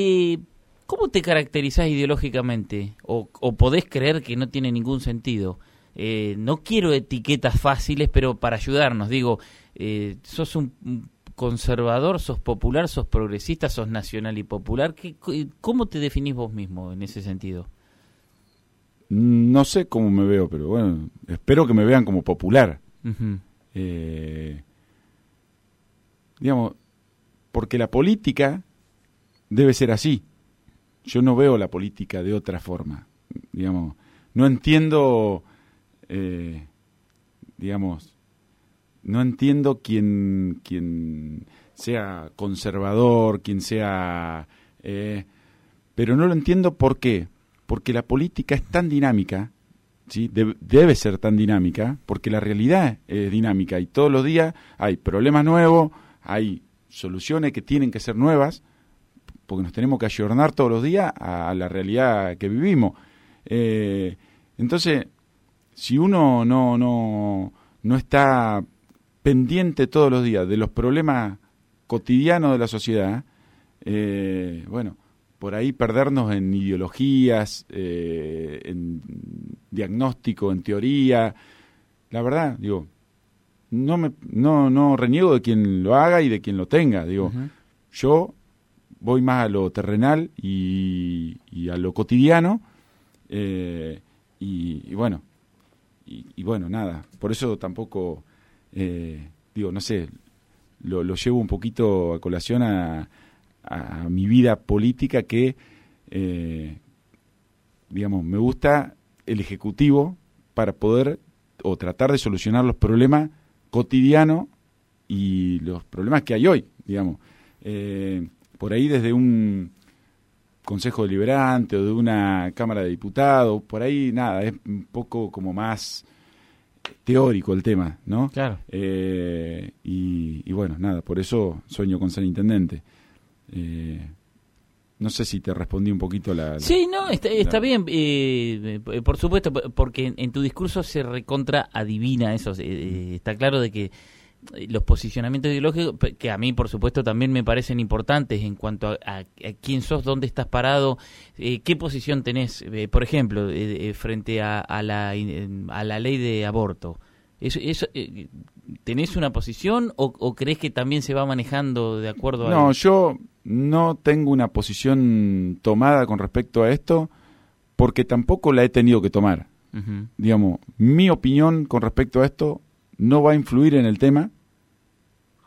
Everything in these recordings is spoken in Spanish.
Eh, ¿Cómo te caracterizás ideológicamente? O, o, podés creer que no tiene ningún sentido? Eh, no quiero etiquetas fáciles, pero para ayudarnos, digo, eh, ¿sos un conservador, sos popular, sos progresista, sos nacional y popular? ¿Qué, ¿Cómo te definís vos mismo en ese sentido? No sé cómo me veo, pero bueno, espero que me vean como popular. eh, digamos, porque la política debe ser así. Yo no veo la política de otra forma. Digamos, no entiendo, eh, digamos, no entiendo quién, quién sea conservador, quien sea... Eh, pero no lo entiendo por qué. Porque la política es tan dinámica, ¿sí? debe ser tan dinámica, porque la realidad es dinámica y todos los días hay problemas nuevos, hay soluciones que tienen que ser nuevas, porque nos tenemos que ayornar todos los días a, la realidad que vivimos. Eh, entonces, si uno no, no, no está pendiente todos los días de los problemas cotidianos de la sociedad, eh, bueno, por ahí perdernos en ideologías, eh, en diagnóstico, en teoría. La verdad, digo, no me no no reniego de quien lo haga y de quien lo tenga, digo. Yo voy más a lo terrenal y, a lo cotidiano. Eh, y, bueno, y, bueno, nada, por eso tampoco, eh, digo, no sé, lo, llevo un poquito a colación a, mi vida política que, eh, digamos, me gusta el Ejecutivo para poder o tratar de solucionar los problemas cotidianos y los problemas que hay hoy, digamos por ahí desde un Consejo Deliberante o de una Cámara de Diputados, por ahí nada, es un poco como más teórico el tema, ¿no? Claro. Eh, y, bueno, nada, por eso sueño con ser intendente. Eh, no sé si te respondí un poquito la... sí, no, está, bien, eh, por supuesto, porque en, tu discurso se recontra adivina eso, está claro de que los posicionamientos ideológicos, que a mí, por supuesto, también me parecen importantes en cuanto a, quién sos, dónde estás parado, eh, qué posición tenés, eh, por ejemplo, eh, frente a, la, a la ley de aborto. ¿Eso, ¿Tenés una posición o, crees que también se va manejando de acuerdo a.? No, yo no tengo una posición tomada con respecto a esto porque tampoco la he tenido que tomar. Digamos, mi opinión con respecto a esto no va a influir en el tema.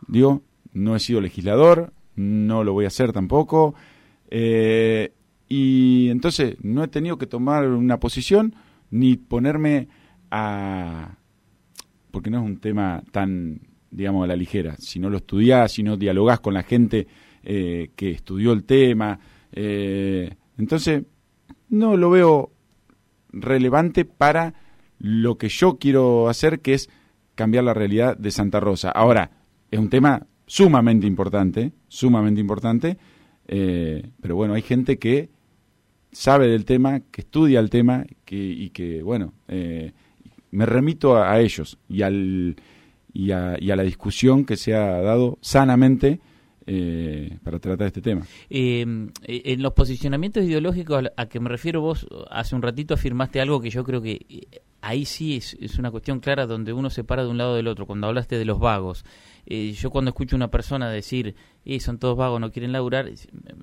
Digo, no he sido legislador, no lo voy a hacer tampoco. Eh, y entonces no he tenido que tomar una posición ni ponerme a... porque no es un tema tan, digamos, a la ligera. Si no lo estudiás, si no dialogás con la gente eh, que estudió el tema. Eh, entonces, no lo veo relevante para lo que yo quiero hacer, que es cambiar la realidad de Santa Rosa. Ahora, es un tema sumamente importante, sumamente importante, eh, pero bueno, hay gente que sabe del tema, que estudia el tema que, y que, bueno, eh, me remito a, ellos y, al, y, a, y a la discusión que se ha dado sanamente eh, para tratar este tema. en los posicionamientos ideológicos a que me refiero vos, hace un ratito afirmaste algo que yo creo que ahí sí es, una cuestión clara donde uno se para de un lado del otro. Cuando hablaste de los vagos, eh, yo cuando escucho a una persona decir, eh, son todos vagos, no quieren laburar,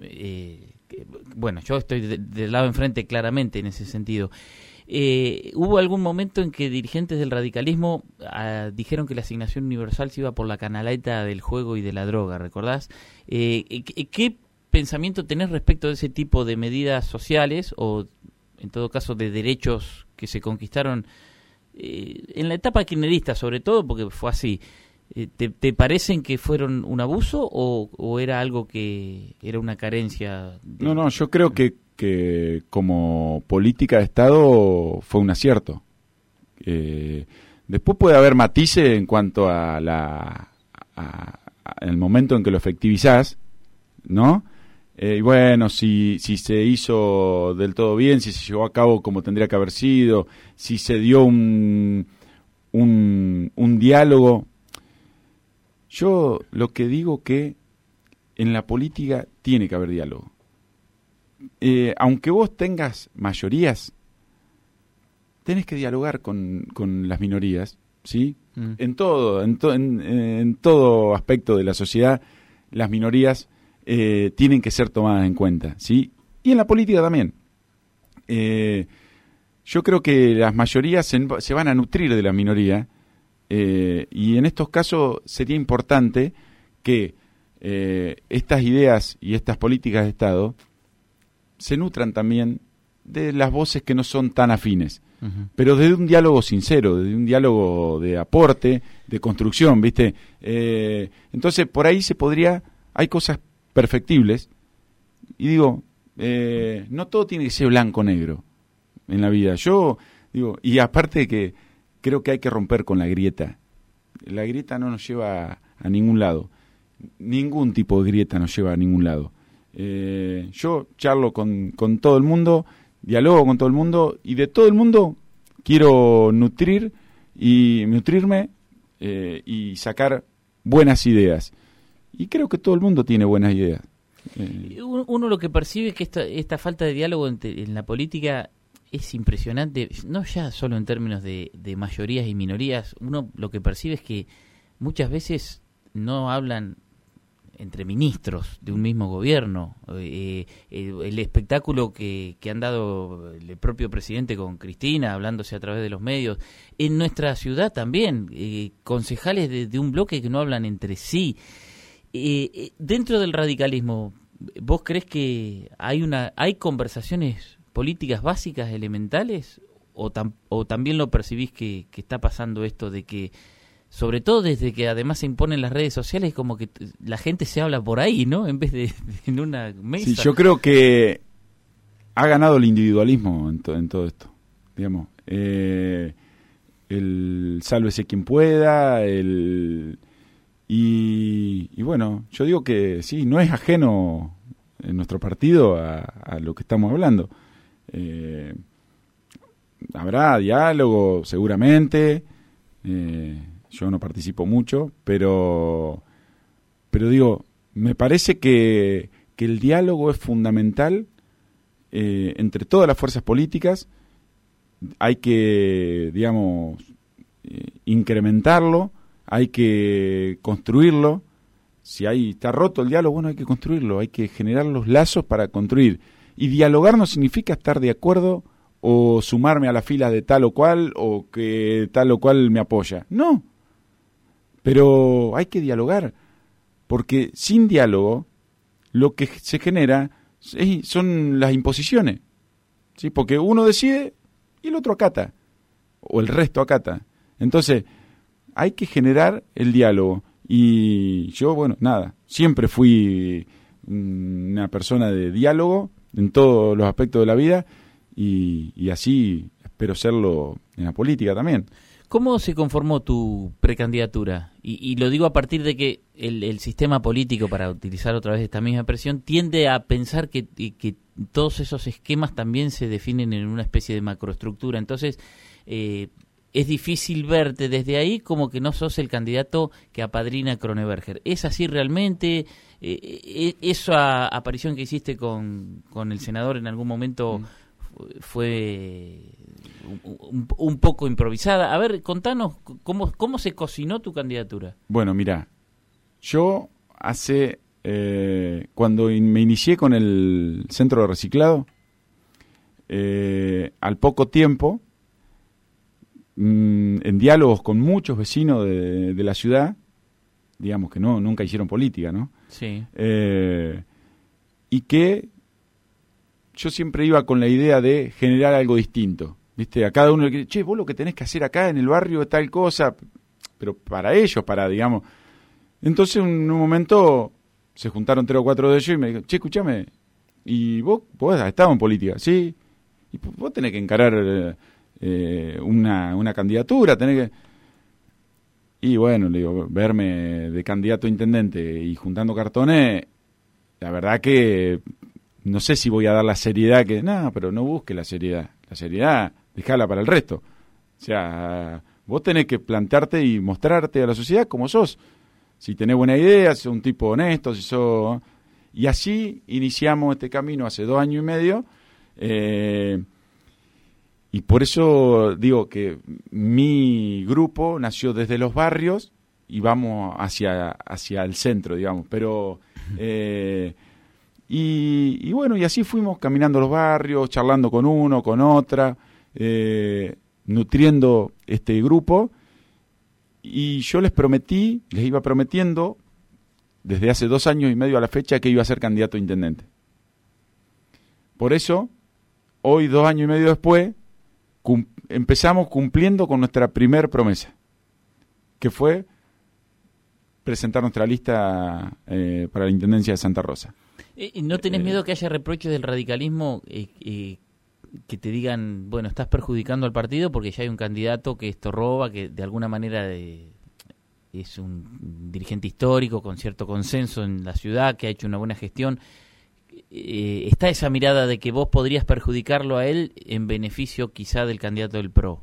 eh, bueno, yo estoy del lado enfrente claramente en ese sentido. Eh, ¿Hubo algún momento en que dirigentes del radicalismo ah, dijeron que la asignación universal se iba por la canaleta del juego y de la droga, ¿recordás? ¿Qué pensamiento tenés respecto de ese tipo de medidas sociales o en todo caso de derechos que se conquistaron eh, en la etapa kirchnerista sobre todo, porque fue así. Eh, ¿Te, parecen que fueron un abuso o, era algo que era una carencia? No, no, yo creo que, que como política de Estado fue un acierto. Eh, después puede haber matices en cuanto a la a, el momento en que lo efectivizás, ¿no? Eh, y bueno, si, si se hizo del todo bien, si se llevó a cabo como tendría que haber sido, si se dio un, un, un diálogo. Yo lo que digo que en la política tiene que haber diálogo. eh, aunque vos tengas mayorías, tenés que dialogar con, con las minorías, ¿sí? Mm. En todo, en, to- en- en todo aspecto de la sociedad, las minorías eh, tienen que ser tomadas en cuenta, ¿sí? Y en la política también. Eh, yo creo que las mayorías se, se van a nutrir de la minoría eh, y en estos casos sería importante que estas ideas y estas políticas de Estado se nutran también de las voces que no son tan afines, pero desde un diálogo sincero, desde un diálogo de aporte, de construcción, ¿viste? Entonces, por ahí se podría, hay cosas perfectibles, y digo, eh, no todo tiene que ser blanco-negro en la vida. Yo digo, y aparte de que creo que hay que romper con la grieta. La grieta no nos lleva a ningún lado. Ningún tipo de grieta nos lleva a ningún lado. Eh, yo charlo con, con todo el mundo, dialogo con todo el mundo y de todo el mundo quiero nutrir y nutrirme eh, y sacar buenas ideas. Y creo que todo el mundo tiene buenas ideas. Eh, Uno, lo que percibe es que esta, esta falta de diálogo entre- en la política es impresionante, no ya solo en términos de, de mayorías y minorías, uno lo que percibe es que muchas veces no hablan entre ministros de un mismo gobierno. Eh, eh, el espectáculo que, que han dado el propio presidente con Cristina, hablándose a través de los medios, en nuestra ciudad también, eh, concejales de un bloque que no hablan entre sí. Eh, eh, dentro del radicalismo, ¿vos crees que hay una hay conversaciones políticas básicas, elementales? ¿O, tam- o también lo percibís que, está pasando esto de que, sobre todo desde que además se imponen las redes sociales, como que la gente se habla por ahí, ¿no? En vez de, de en una mesa. Sí, yo creo que ha ganado el individualismo en, to- en todo esto. Digamos, eh, el sálvese quien pueda, el. Y, y bueno, yo digo que sí, no es ajeno en nuestro partido a, lo que estamos hablando. Eh, habrá diálogo, seguramente. eh, yo no participo mucho, pero, pero digo, me parece que, que el diálogo es fundamental eh, entre todas las fuerzas políticas. Hay que, digamos, incrementarlo, hay que construirlo. Si hay, está roto el diálogo, bueno, hay que construirlo, hay que generar los lazos para construir. Y dialogar no significa estar de acuerdo o sumarme a la fila de tal o cual o que tal o cual me apoya. No. Pero hay que dialogar, porque sin diálogo lo que se genera son las imposiciones. ¿sí? Porque uno decide y el otro acata, o el resto acata. Entonces, hay que generar el diálogo. Y yo, bueno, nada, siempre fui una persona de diálogo en todos los aspectos de la vida y, y así espero serlo en la política también. ¿Cómo se conformó tu precandidatura? Y, lo digo a partir de que el, sistema político, para utilizar otra vez esta misma expresión, tiende a pensar que, que todos esos esquemas también se definen en una especie de macroestructura. Entonces, eh, es difícil verte desde ahí como que no sos el candidato que apadrina a Kroneberger. ¿Es así realmente? Eh, eh, ¿Esa aparición que hiciste con, con el senador en algún momento fu- fue un, un- un poco improvisada? A ver, contanos cómo, cómo se cocinó tu candidatura. Bueno, mira, yo hace, eh, cuando in- me inicié con el centro de reciclado, eh, al poco tiempo, mm, en diálogos con muchos vecinos de, de la ciudad, digamos que no, nunca hicieron política, ¿no? Sí. Eh, y que yo siempre iba con la idea de generar algo distinto. ¿Viste? A cada uno le dice, che, vos lo que tenés que hacer acá en el barrio es tal cosa, pero para ellos, para, digamos. Entonces, en un momento se juntaron tres o cuatro de ellos y me dijeron, che, escúchame, ¿y vos, vos has estado en política? Sí. Y vos tenés que encarar eh, eh, una, una candidatura, tenés que. Y bueno, le digo, verme de candidato a intendente y juntando cartones, la verdad que no sé si voy a dar la seriedad que. No, pero no busque la seriedad. La seriedad, dejala para el resto. O sea, vos tenés que plantearte y mostrarte a la sociedad como sos. Si tenés buena idea, si sos un tipo honesto, si sos. Y así iniciamos este camino hace dos años y medio. Eh, y por eso digo que mi grupo nació desde los barrios y vamos hacia, hacia el centro, digamos. Pero, eh, y, bueno, y así fuimos caminando los barrios, charlando con uno, con otra, eh, nutriendo este grupo. Y yo les prometí, les iba prometiendo, desde hace dos años y medio a la fecha, que iba a ser candidato a intendente. Por eso, hoy, dos años y medio después, empezamos cumpliendo con nuestra primer promesa, que fue presentar nuestra lista eh, para la Intendencia de Santa Rosa. ¿Y ¿No tenés eh, miedo que haya reproches del radicalismo eh, que te digan, bueno, estás perjudicando al partido porque ya hay un candidato que esto roba, que de alguna manera es un dirigente histórico con cierto consenso en la ciudad, que ha hecho una buena gestión? Eh, está esa mirada de que vos podrías perjudicarlo a él en beneficio quizá del candidato del PRO.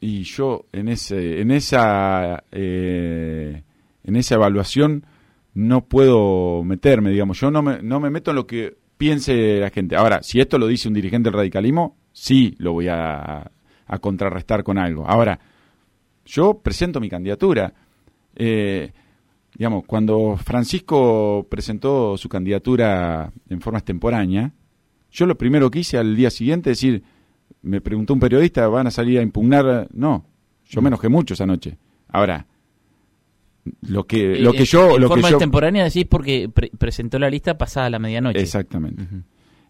Y yo en ese, en esa, eh, en esa evaluación no puedo meterme, digamos. Yo no me, no me meto en lo que piense la gente. Ahora, si esto lo dice un dirigente del radicalismo, sí lo voy a, a contrarrestar con algo. Ahora, yo presento mi candidatura. Eh, digamos, cuando Francisco presentó su candidatura en forma extemporánea, yo lo primero que hice al día siguiente es decir, me preguntó un periodista, ¿van a salir a impugnar? No, yo me enojé mucho esa noche. Ahora, lo que, lo que yo... En lo forma que yo, extemporánea decís porque presentó la lista pasada la medianoche. Exactamente.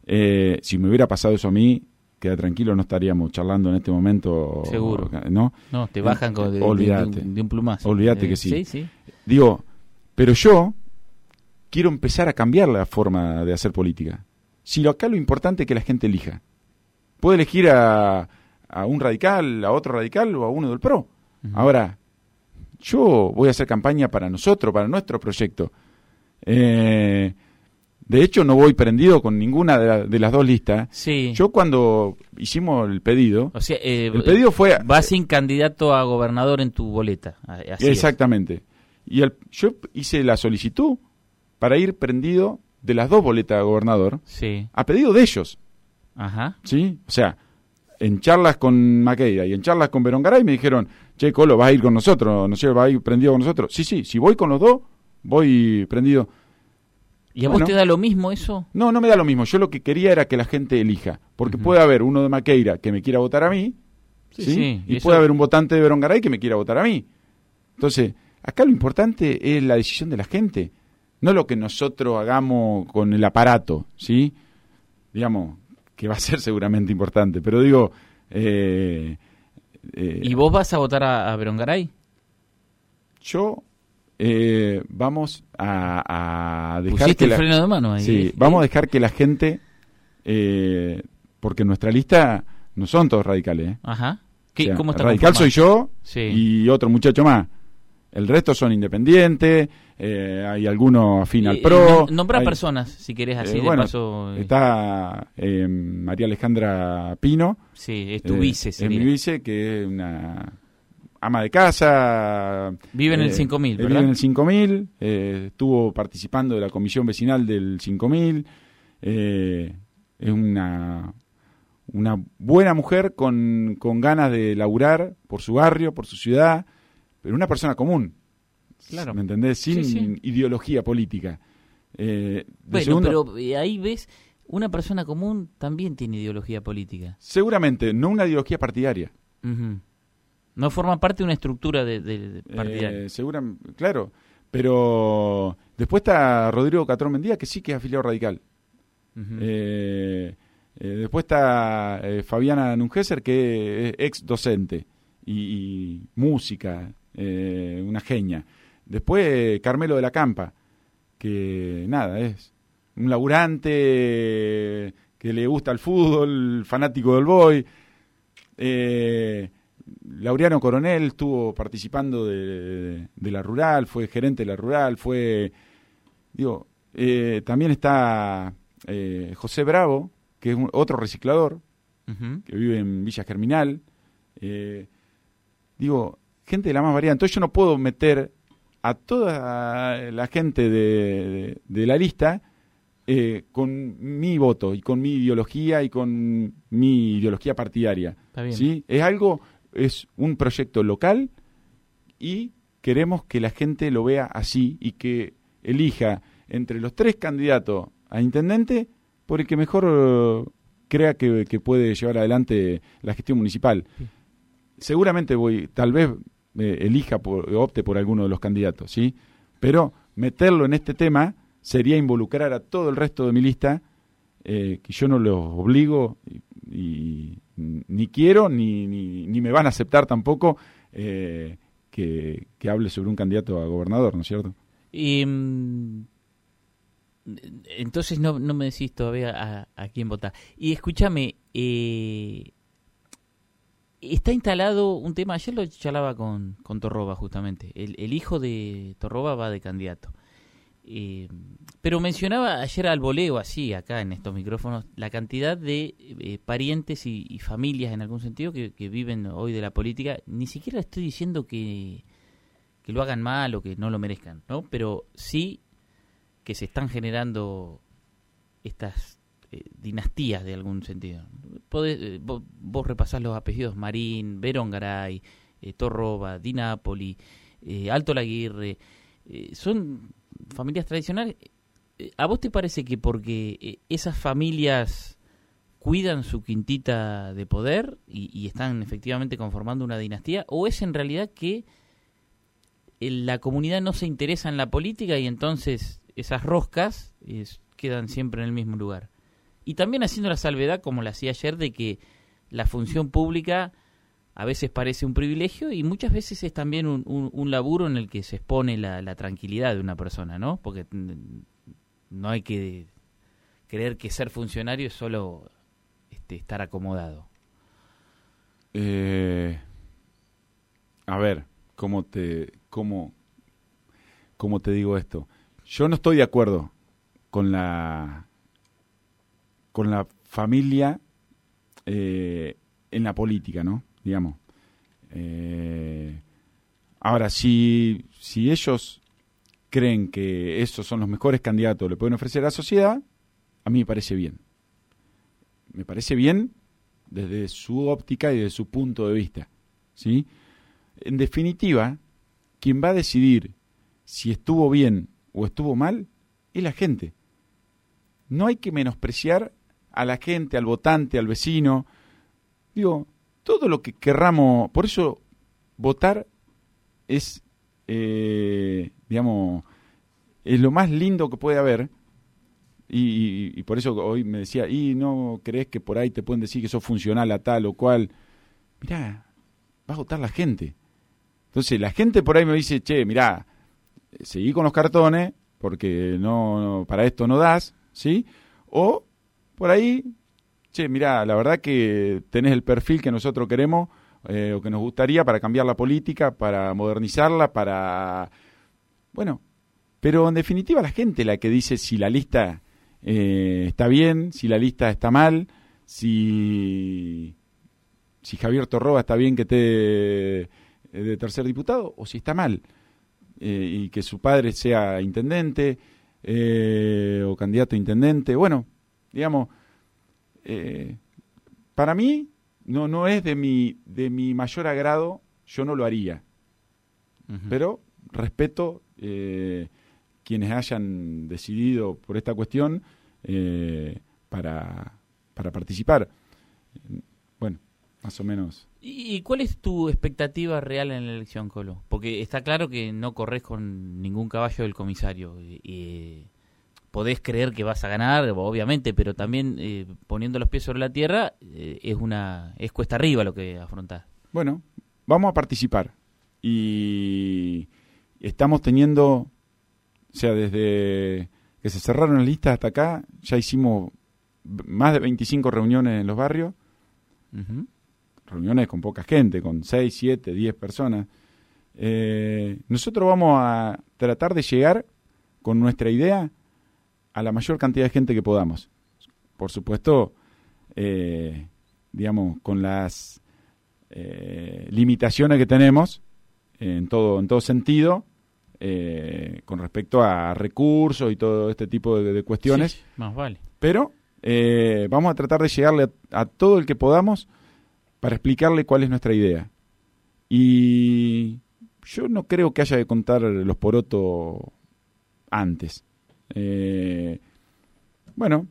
eh, si me hubiera pasado eso a mí, queda tranquilo, no estaríamos charlando en este momento. Seguro. ¿No? No, te bajan con, de, olvídate, de, de, un plumazo. Olvídate eh, que sí. Sí, sí. Digo, pero yo quiero empezar a cambiar la forma de hacer política. Si lo, acá lo importante es que la gente elija. Puede elegir a, a un radical, a otro radical o a uno del PRO. Uh -huh. Ahora, yo voy a hacer campaña para nosotros, para nuestro proyecto. Eh, de hecho, no voy prendido con ninguna de, la, de, las dos listas. Sí. Yo cuando hicimos el pedido, o sea, eh, el pedido fue... Vas sin candidato a gobernador en tu boleta. Así exactamente. Es. Y el, yo hice la solicitud para ir prendido de las dos boletas de gobernador sí. a pedido de ellos. Ajá. ¿Sí? O sea, en charlas con Maqueira y en charlas con Garay me dijeron, che, Colo, vas a ir con nosotros, no sé, vas a ir prendido con nosotros. Sí, sí, si voy con los dos, voy prendido. ¿Y a bueno, vos te da lo mismo eso? No, no me da lo mismo. Yo lo que quería era que la gente elija. Porque uh -huh. puede haber uno de Maqueira que me quiera votar a mí, ¿sí? ¿sí? sí y, y puede haber un votante de Garay que me quiera votar a mí. Entonces, acá lo importante es la decisión de la gente, no lo que nosotros hagamos con el aparato, ¿sí? Digamos, que va a ser seguramente importante, pero digo... Eh, eh, ¿Y vos vas a votar a, a Berongaray? Yo eh, vamos a, a dejar Pusiste que el la, freno de mano ahí. Sí, vamos a dejar que la gente, eh, porque nuestra lista no son todos radicales. ¿eh? Ajá. ¿Qué, o sea, ¿Cómo está radical conformado? soy yo Sí. y otro muchacho más. El resto son independientes, eh, hay algunos afín al PRO. nom- Nombra hay- personas, si querés, así eh, de bueno, paso. eh, Está eh, María Alejandra Pino. Sí, es tu eh, vice, es mi vice, que es una ama de casa. Vive en el eh, 5000, eh, ¿verdad? Vive en el 5000, eh, estuvo participando de la comisión vecinal del 5000. eh, es una, una buena mujer con, con ganas de laburar por su barrio, por su ciudad, pero una persona común. Claro. ¿Me entendés? Sin Sí, sí. ideología política. Eh, de Bueno, segundo- pero eh, ahí ves, una persona común también tiene ideología política. Seguramente, no una ideología partidaria. No forma parte de una estructura de, de- de partidaria. Eh, claro. Pero después está Rodrigo Catrón Mendía, que sí que es afiliado radical. Eh, eh, después está eh, Fabiana Nungeser, que es ex docente y, y música, eh, una genia. Después eh, Carmelo de la Campa, que nada, es un laburante que le gusta el fútbol, fanático del boy. Eh, Laureano Coronel estuvo participando de, de la rural, fue gerente de la rural, fue, digo, eh, también está eh, José Bravo, que es un- otro reciclador, que vive en Villa Germinal. Eh, digo, gente de la más variada. Entonces yo no puedo meter a toda la gente de, la lista eh, con mi voto y con mi ideología y con mi ideología partidaria. ¿sí? Es algo, es un proyecto local y queremos que la gente lo vea así y que elija entre los tres candidatos a intendente por el que mejor eh, crea que, puede llevar adelante la gestión municipal. Seguramente voy, tal vez eh, elija, por, opte por alguno de los candidatos, ¿sí? Pero meterlo en este tema sería involucrar a todo el resto de mi lista, eh, que yo no los obligo y, ni quiero, ni, ni, me van a aceptar tampoco que, que hable sobre un candidato a gobernador, ¿no es cierto? Y mm, entonces no, no me decís todavía a, quién votar. Y escúchame, eh, está instalado un tema, ayer lo charlaba con, con Torroba justamente, el, hijo de Torroba va de candidato. Eh, pero mencionaba ayer al voleo, así, acá en estos micrófonos, la cantidad de eh, parientes y, familias, en algún sentido, que, que, viven hoy de la política. Ni siquiera estoy diciendo que, que lo hagan mal o que no lo merezcan, ¿no? Pero sí que se están generando estas eh, dinastías de algún sentido. Eh, vos, repasás los apellidos Marín, Verón Garay, eh, Torroba, Di Napoli, Alto Laguirre, son familias tradicionales. ¿A vos te parece que porque esas familias cuidan su quintita de poder y, están efectivamente conformando una dinastía? ¿O es en realidad que la comunidad no se interesa en la política y entonces esas roscas quedan siempre en el mismo lugar. Y también haciendo la salvedad, como la hacía ayer, de que la función pública a veces parece un privilegio y muchas veces es también un, un, laburo en el que se expone la, tranquilidad de una persona, ¿no? Porque no hay que creer que ser funcionario es solo este, estar acomodado. Eh, a ver, ¿cómo te, cómo, cómo te digo esto? Yo no estoy de acuerdo con la con la familia eh, en la política, ¿no? Digamos. Eh, ahora, si, si ellos creen que esos son los mejores candidatos que le pueden ofrecer a la sociedad, a mí me parece bien. Me parece bien desde su óptica y desde su punto de vista. ¿sí? En definitiva, quien va a decidir si estuvo bien o estuvo mal es la gente. No hay que menospreciar a la gente, al votante, al vecino. Digo, todo lo que querramos, por eso votar es, eh, digamos, es lo más lindo que puede haber. Y, por eso hoy me decía, ¿y no crees que por ahí te pueden decir que sos funcional a tal o cual? Mirá, va a votar la gente. Entonces la gente por ahí me dice, che, mirá, seguí con los cartones porque no, para esto no das, ¿sí? O por ahí, che, mirá, la verdad que tenés el perfil que nosotros queremos eh, o que nos gustaría para cambiar la política, para modernizarla, para... Bueno, pero en definitiva la gente la que dice si la lista eh, está bien, si la lista está mal, si, si Javier Torroba está bien que esté eh, de tercer diputado o si está mal. Y que su padre sea intendente o candidato a intendente. Bueno, digamos, eh, para mí no, no es de mi, de mi mayor agrado, yo no lo haría. Pero respeto quienes hayan decidido por esta cuestión para, para participar. Bueno, más o menos. ¿Y cuál es tu expectativa real en la elección, Colo? Porque está claro que no corres con ningún caballo del comisario. Y, podés creer que vas a ganar, obviamente, pero también eh, poniendo los pies sobre la tierra eh, es una es cuesta arriba lo que afrontás. Bueno, vamos a participar y estamos teniendo, o sea, desde que se cerraron las listas hasta acá, ya hicimos más de 25 reuniones en los barrios reuniones con poca gente, con 6, 7, 10 personas. Eh, nosotros vamos a tratar de llegar con nuestra idea a la mayor cantidad de gente que podamos. Por supuesto, eh, digamos, con las eh, limitaciones que tenemos en todo, en todo sentido, eh, con respecto a recursos y todo este tipo de, cuestiones. más vale. Pero vamos a tratar de llegarle a, todo el que podamos para explicarle cuál es nuestra idea. Y yo no creo que haya que contar los porotos antes. Eh, bueno,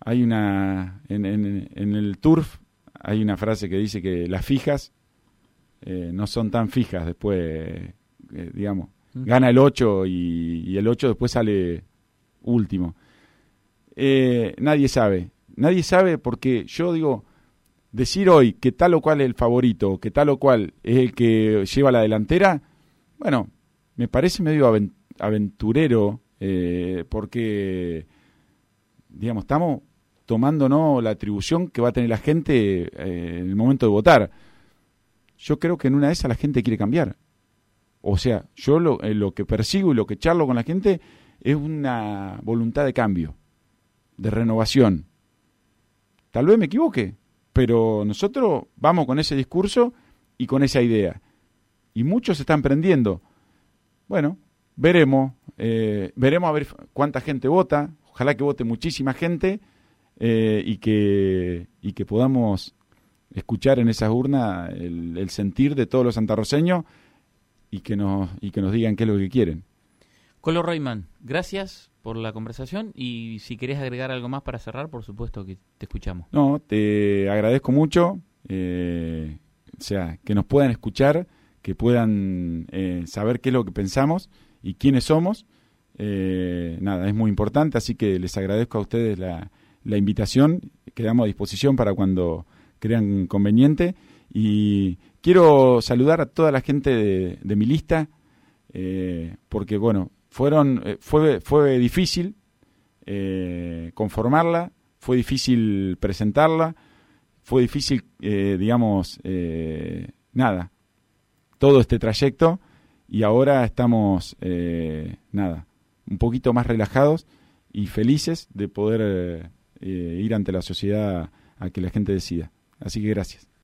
hay una. En, en, el turf hay una frase que dice que las fijas eh, no son tan fijas después, eh, digamos. Gana el 8 y, el 8 después sale último. nadie sabe. Nadie sabe porque yo digo, decir hoy que tal o cual es el favorito, que tal o cual es el que lleva la delantera, bueno, me parece medio aventurero, eh, porque, digamos, estamos tomándonos la atribución que va a tener la gente eh, en el momento de votar. Yo creo que en una de esas la gente quiere cambiar. O sea, yo lo, eh, lo que persigo y lo que charlo con la gente es una voluntad de cambio, de renovación. Tal vez me equivoque, pero nosotros vamos con ese discurso y con esa idea. Y muchos están prendiendo. Bueno, veremos, eh, veremos a ver cuánta gente vota, ojalá que vote muchísima gente eh, y, que, y que podamos escuchar en esas urnas el, sentir de todos los santarroseños y que nos, y que nos digan qué es lo que quieren. Colo Reyman, gracias por la conversación y si querés agregar algo más para cerrar, por supuesto que te escuchamos. No, te agradezco mucho, eh, o sea, que nos puedan escuchar, que puedan eh, saber qué es lo que pensamos y quiénes somos. Eh, nada, es muy importante, así que les agradezco a ustedes la, la invitación, quedamos a disposición para cuando crean conveniente y quiero saludar a toda la gente de, de mi lista, porque bueno, fueron, eh, fue, fue difícil eh, conformarla, fue difícil presentarla, fue difícil, eh, digamos, nada, todo este trayecto y ahora estamos, nada, un poquito más relajados y felices de poder ir ante la sociedad a que la gente decida. Así que gracias.